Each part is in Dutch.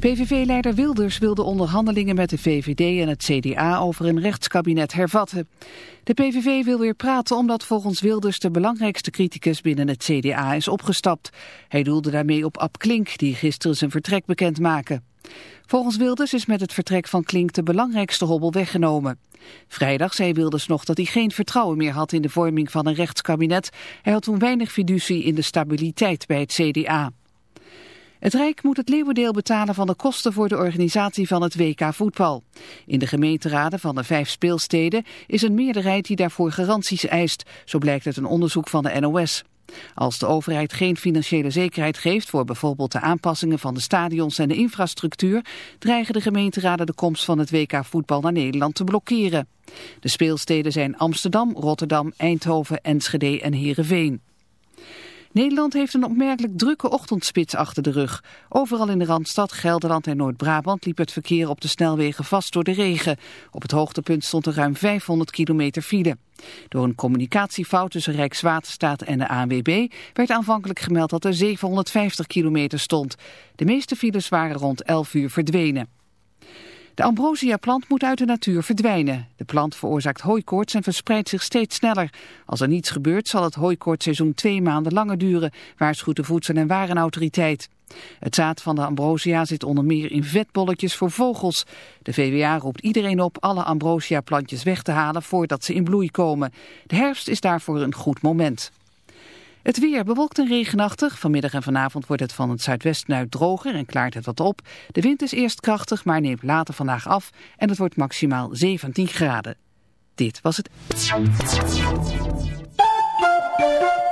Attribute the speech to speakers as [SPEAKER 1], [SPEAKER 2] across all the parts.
[SPEAKER 1] PVV-leider Wilders wil de onderhandelingen met de VVD en het CDA over een rechtskabinet hervatten. De PVV wil weer praten omdat volgens Wilders de belangrijkste criticus binnen het CDA is opgestapt. Hij doelde daarmee op Ab Klink, die gisteren zijn vertrek bekend maakte. Volgens Wilders is met het vertrek van Klink de belangrijkste hobbel weggenomen. Vrijdag zei Wilders nog dat hij geen vertrouwen meer had in de vorming van een rechtskabinet. Hij had toen weinig fiducie in de stabiliteit bij het CDA. Het Rijk moet het leeuwendeel betalen van de kosten voor de organisatie van het WK voetbal. In de gemeenteraden van de vijf speelsteden is een meerderheid die daarvoor garanties eist, zo blijkt uit een onderzoek van de NOS. Als de overheid geen financiële zekerheid geeft voor bijvoorbeeld de aanpassingen van de stadions en de infrastructuur, dreigen de gemeenteraden de komst van het WK voetbal naar Nederland te blokkeren. De speelsteden zijn Amsterdam, Rotterdam, Eindhoven, Enschede en Heerenveen. Nederland heeft een opmerkelijk drukke ochtendspits achter de rug. Overal in de Randstad, Gelderland en Noord-Brabant liep het verkeer op de snelwegen vast door de regen. Op het hoogtepunt stond er ruim 500 kilometer file. Door een communicatiefout tussen Rijkswaterstaat en de ANWB werd aanvankelijk gemeld dat er 750 kilometer stond. De meeste files waren rond 11 uur verdwenen. De ambrosia-plant moet uit de natuur verdwijnen. De plant veroorzaakt hooikoorts en verspreidt zich steeds sneller. Als er niets gebeurt zal het hooikoortseizoen twee maanden langer duren, waarschuwt de Voedsel- en Warenautoriteit. Het zaad van de ambrosia zit onder meer in vetbolletjes voor vogels. De VWA roept iedereen op alle ambrosia-plantjes weg te halen voordat ze in bloei komen. De herfst is daarvoor een goed moment. Het weer bewolkt en regenachtig. Vanmiddag en vanavond wordt het van het zuidwesten uit droger en klaart het wat op. De wind is eerst krachtig, maar neemt later vandaag af en het wordt maximaal 17 graden. Dit was het.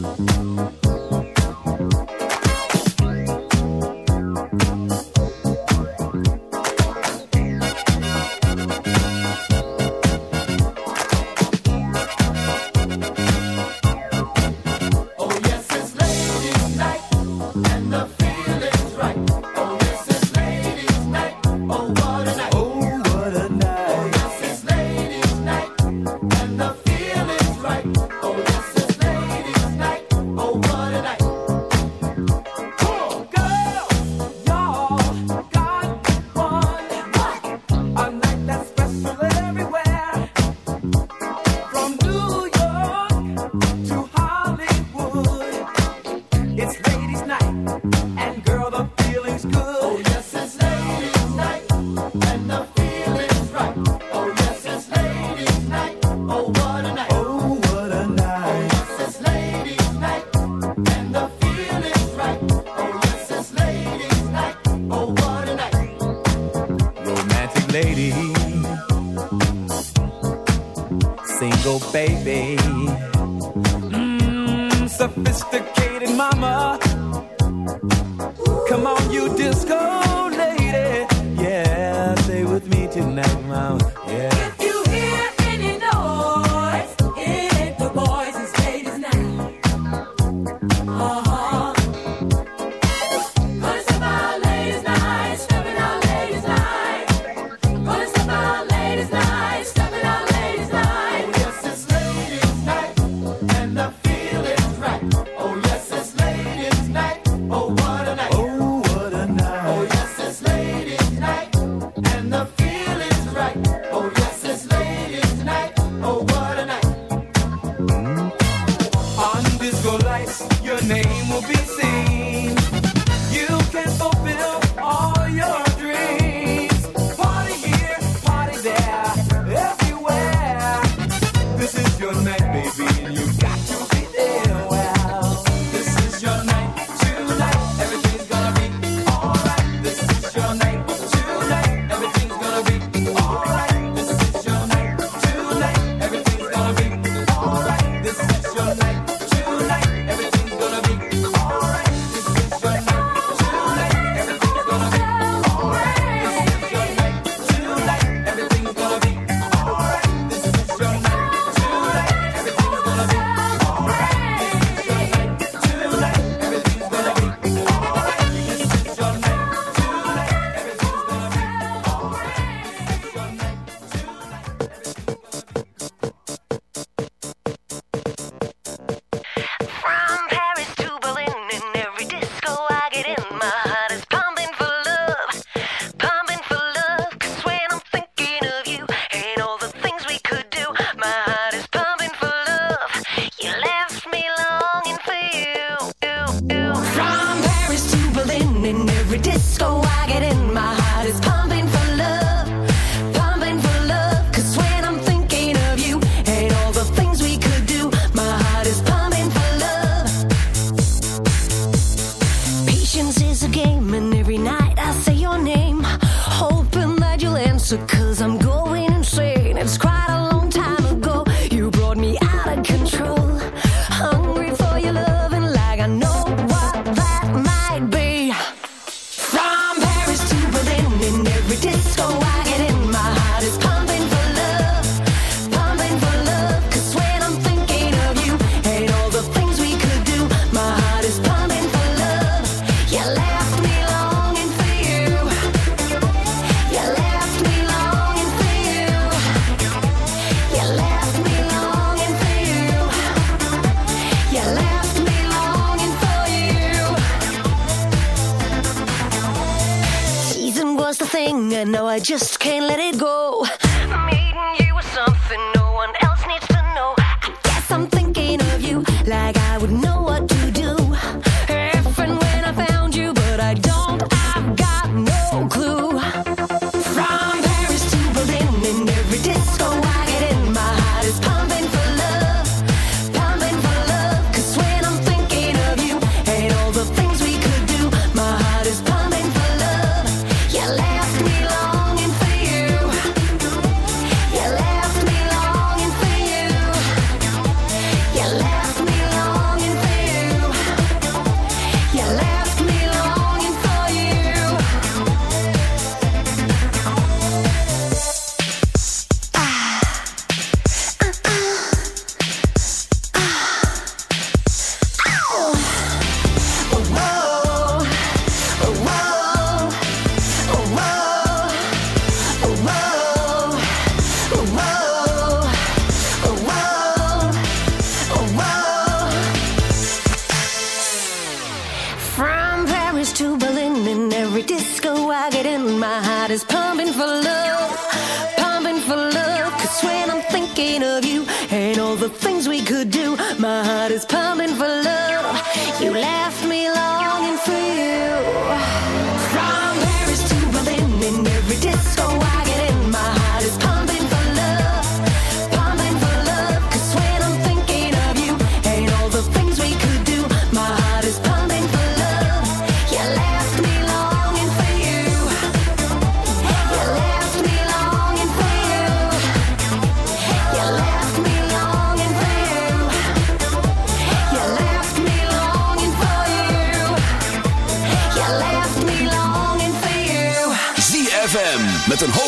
[SPEAKER 2] met een baby.
[SPEAKER 3] the
[SPEAKER 4] pumping for love, pumping for love. Cause when I'm thinking of you and all the things we could do, my heart is pumping for love.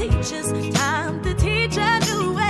[SPEAKER 5] Teachers, time to teach a new way.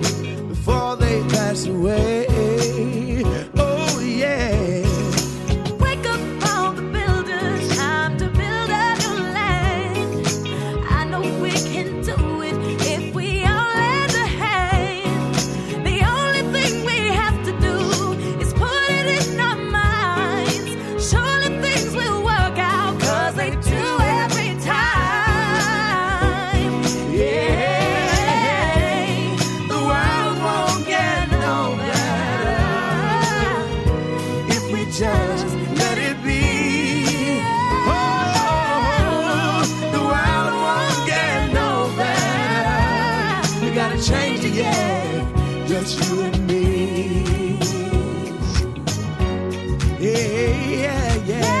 [SPEAKER 6] Yeah, yeah, yeah.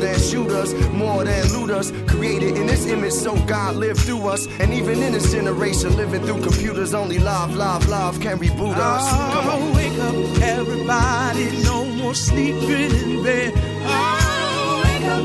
[SPEAKER 7] than shooters, more than looters. Created in this image, so God lived through us. And even in this generation, living through computers, only love, love, love can reboot us. Come on.
[SPEAKER 6] Oh, wake up, everybody. No more sleeping in bed.
[SPEAKER 5] Oh, wake up,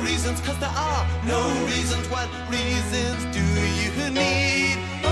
[SPEAKER 8] Reasons, cause there are no reasons. What reasons do you need?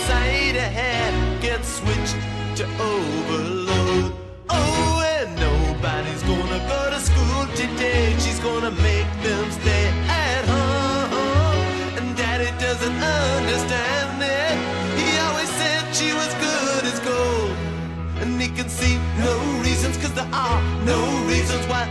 [SPEAKER 8] are no reasons. What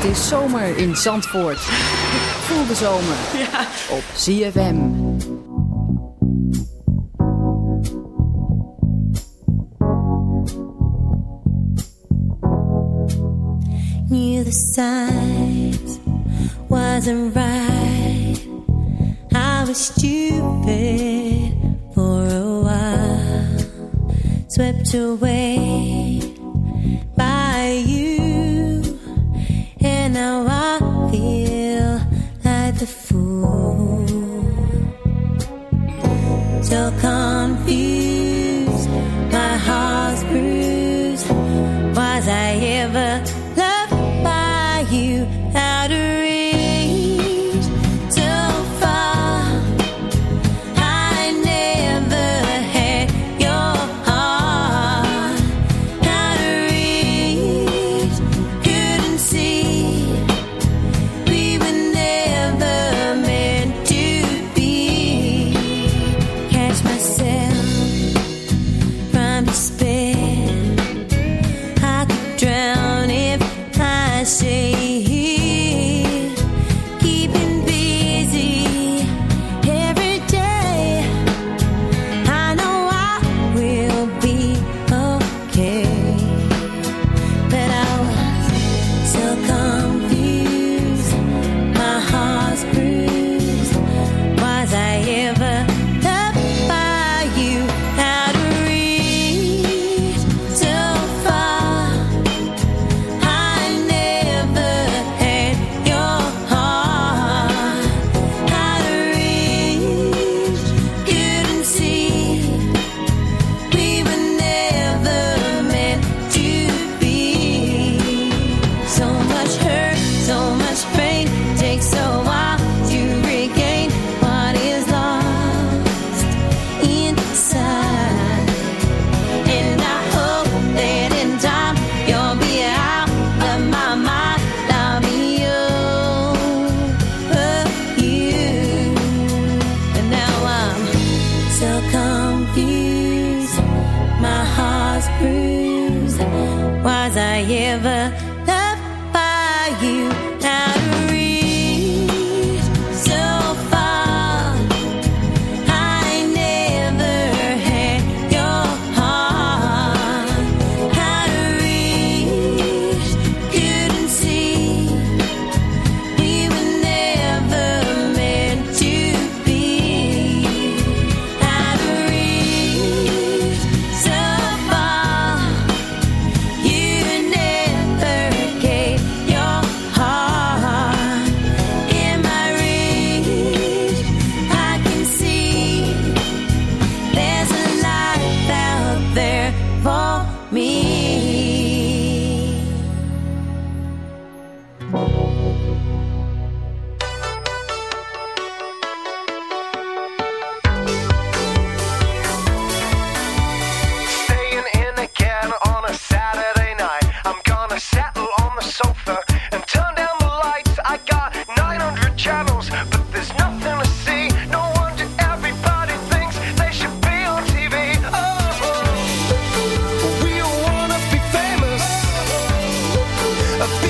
[SPEAKER 9] Het is zomer in Zandvoort. Voel de zomer op ZFM.
[SPEAKER 10] Knew the signs wasn't right. I was stupid for a while, swept away A feel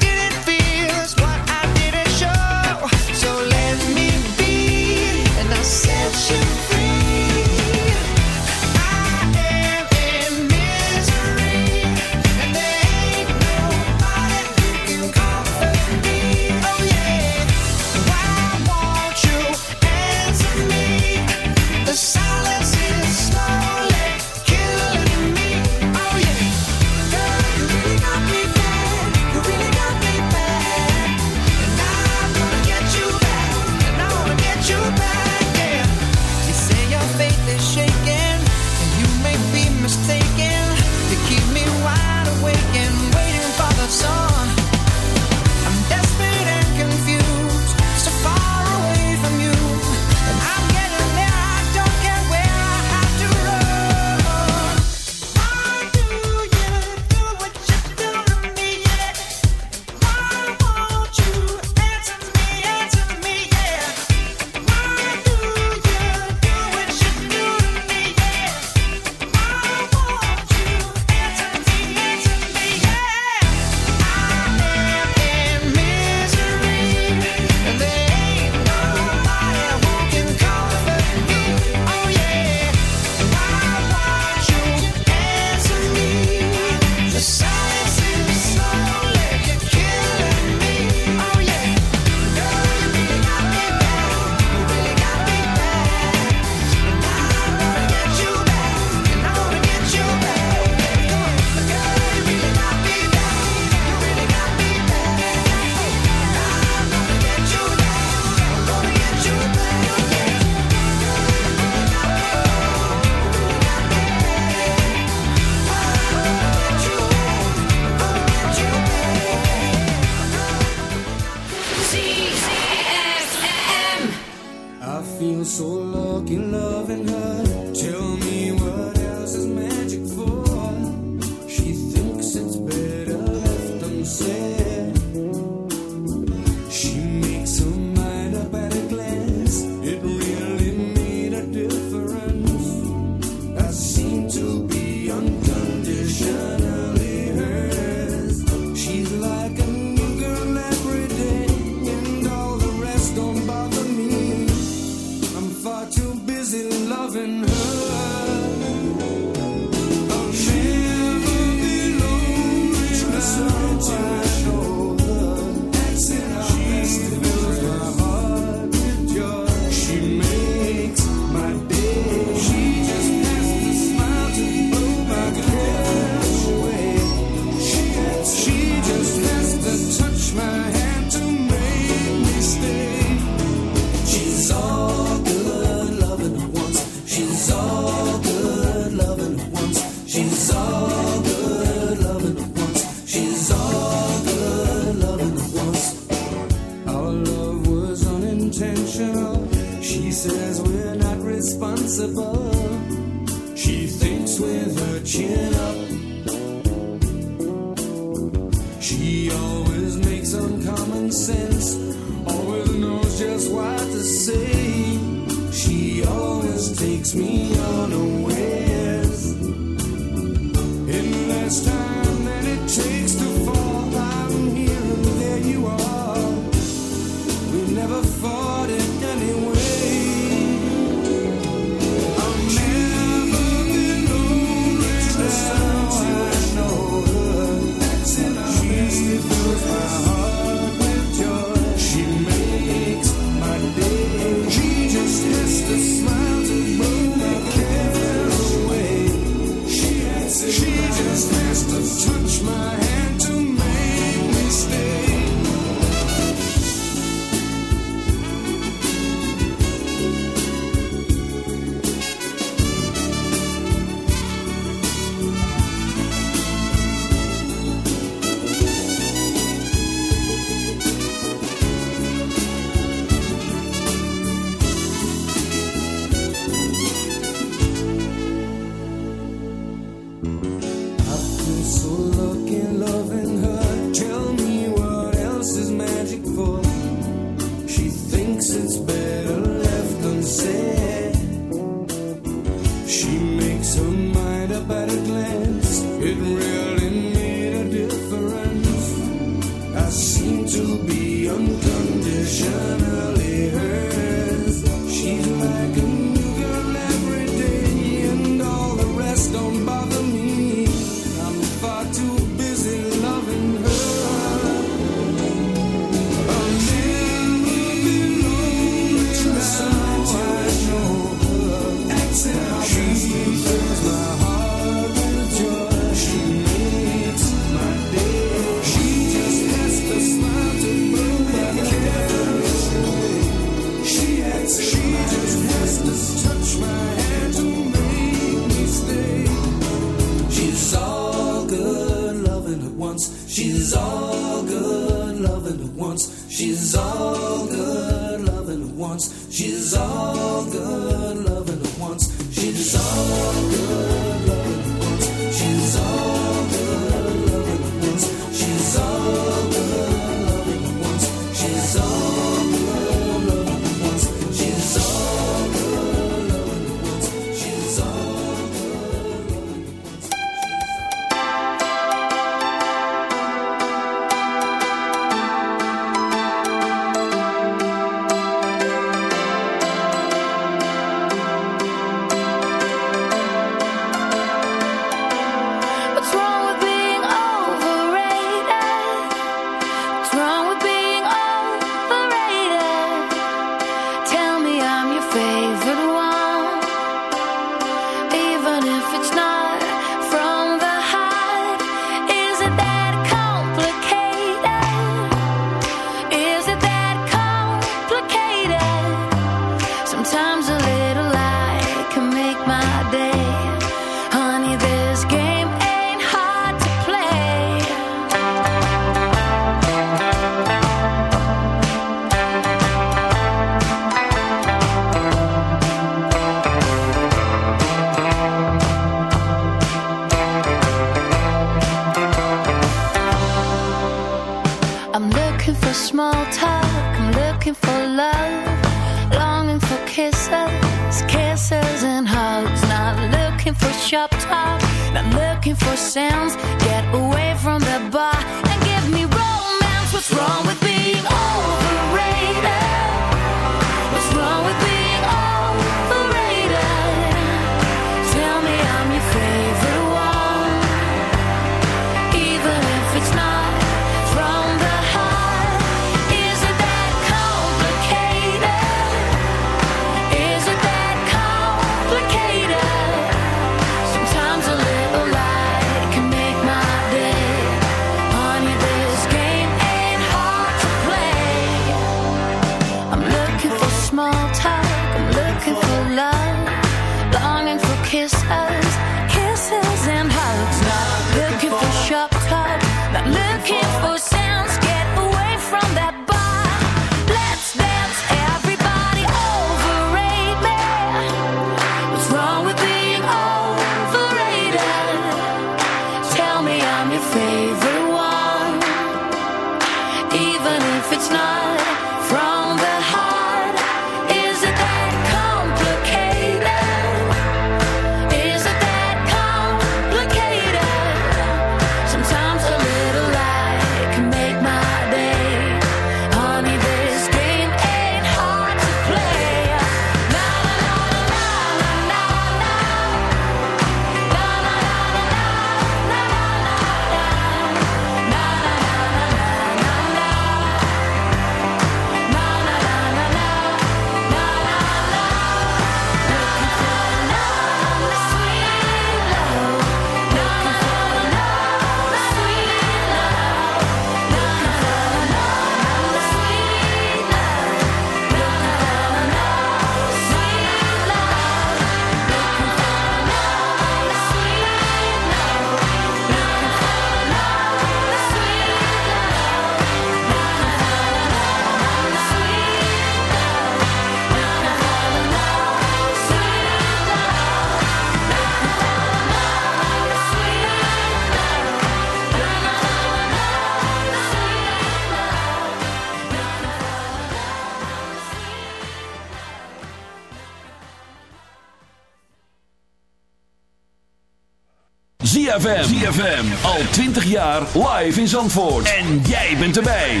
[SPEAKER 11] ZFM. ZFM. Al 20 jaar live in Zandvoort. En jij bent erbij.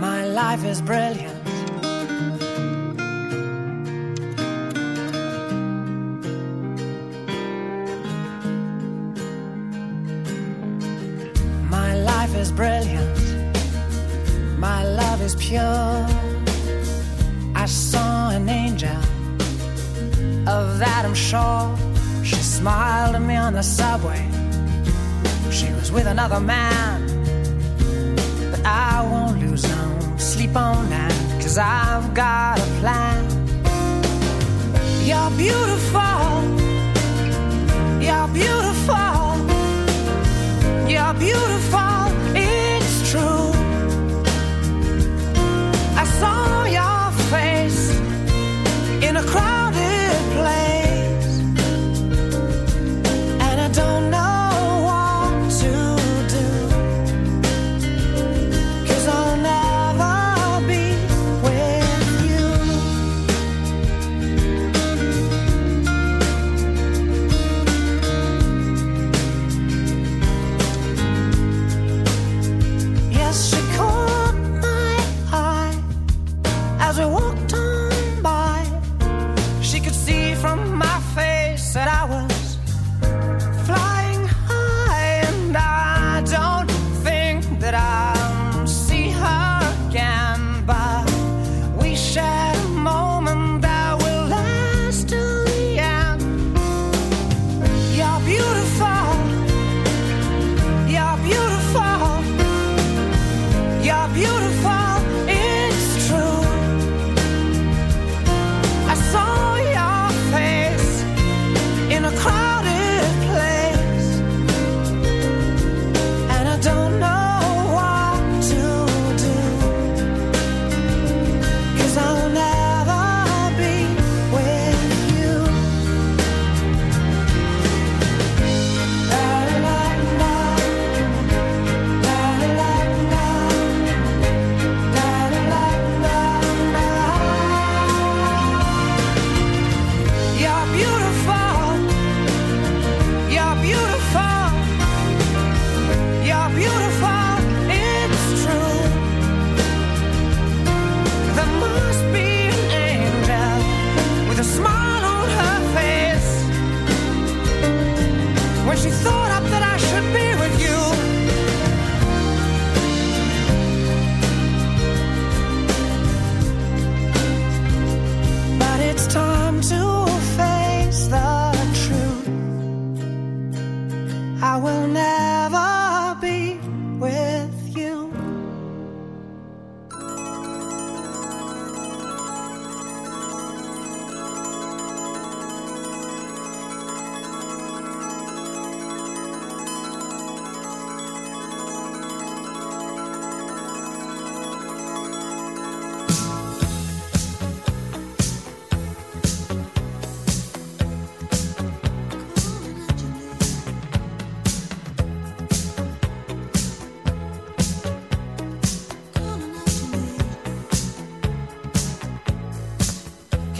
[SPEAKER 12] My life is brilliant. another man.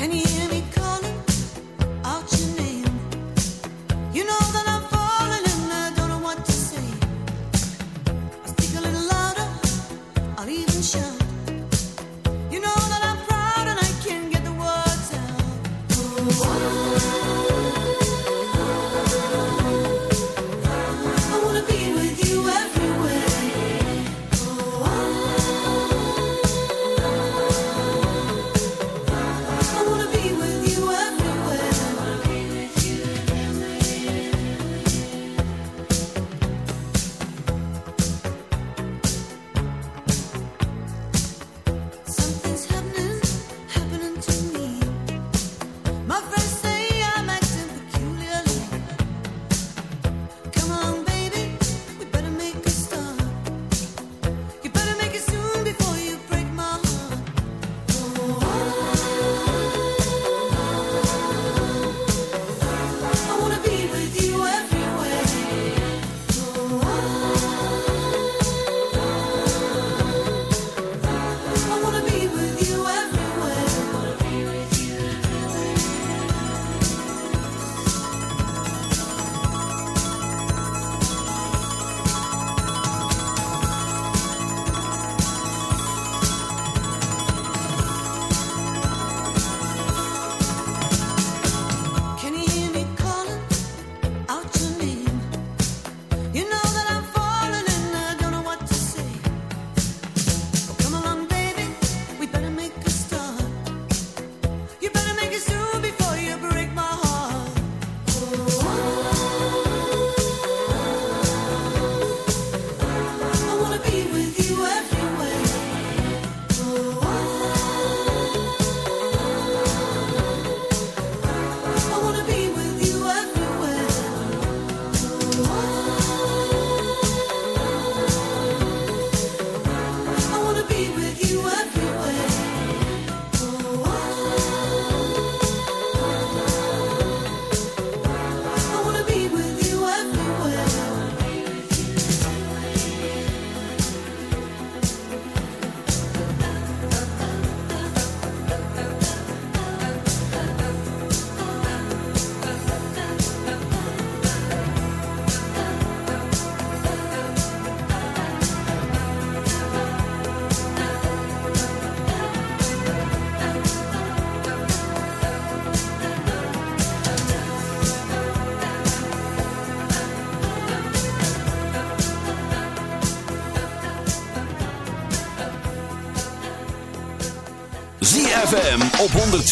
[SPEAKER 6] Can you hear me?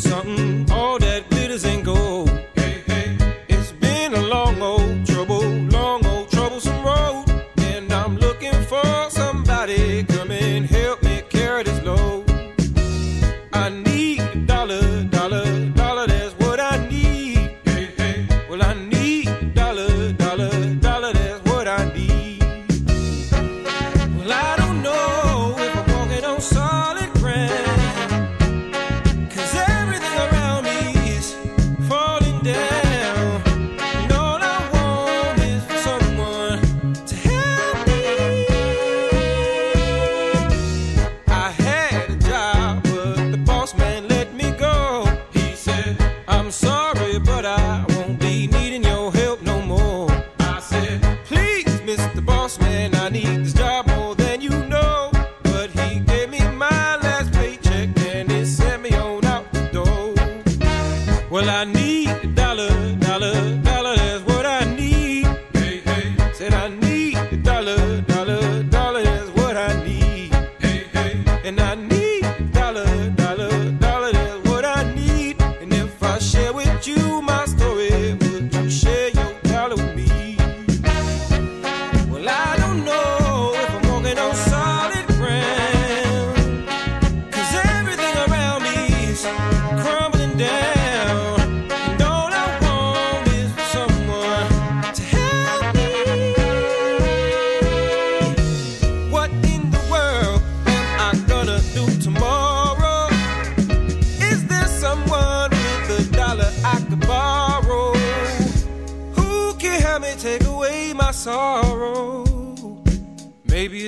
[SPEAKER 13] something. All that glitters ain't gold.